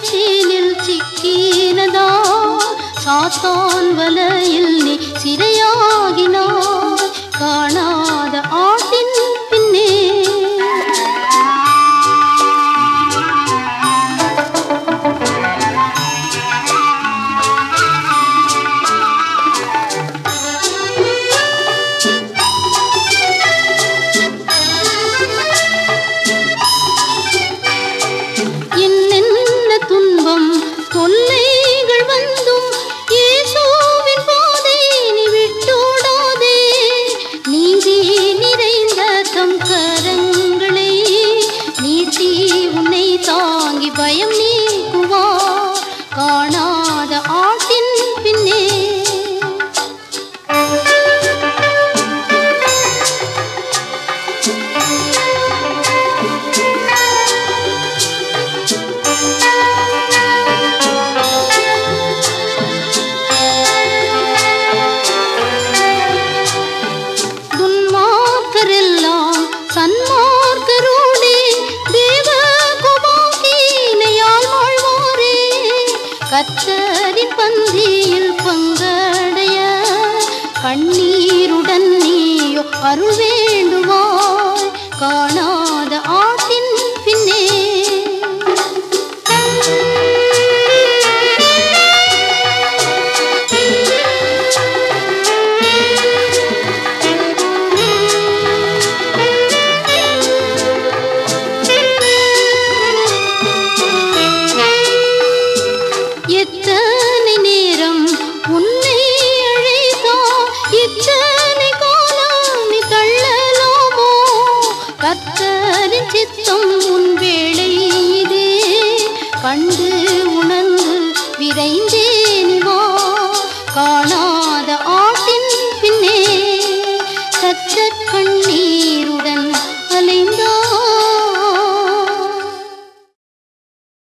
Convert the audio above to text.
கச்சீலில் சிக்கினதா சாத்தான் வலையில் நீ சிறை 돈내 சன்மார்க்கரோடே தேவ குமாக்கினையால் வாழ்வாரே. கத்தரின் பந்தியில் பங்கடைய கண்ணீருடன் நீயோ அருள் அச்சரிச்சித்தம் உன் வேளை இது கண்டு உணர்ந்து விரைந்தே நிவா காணாத ஆட்டின் பின்னே சத்த கண்ணீர்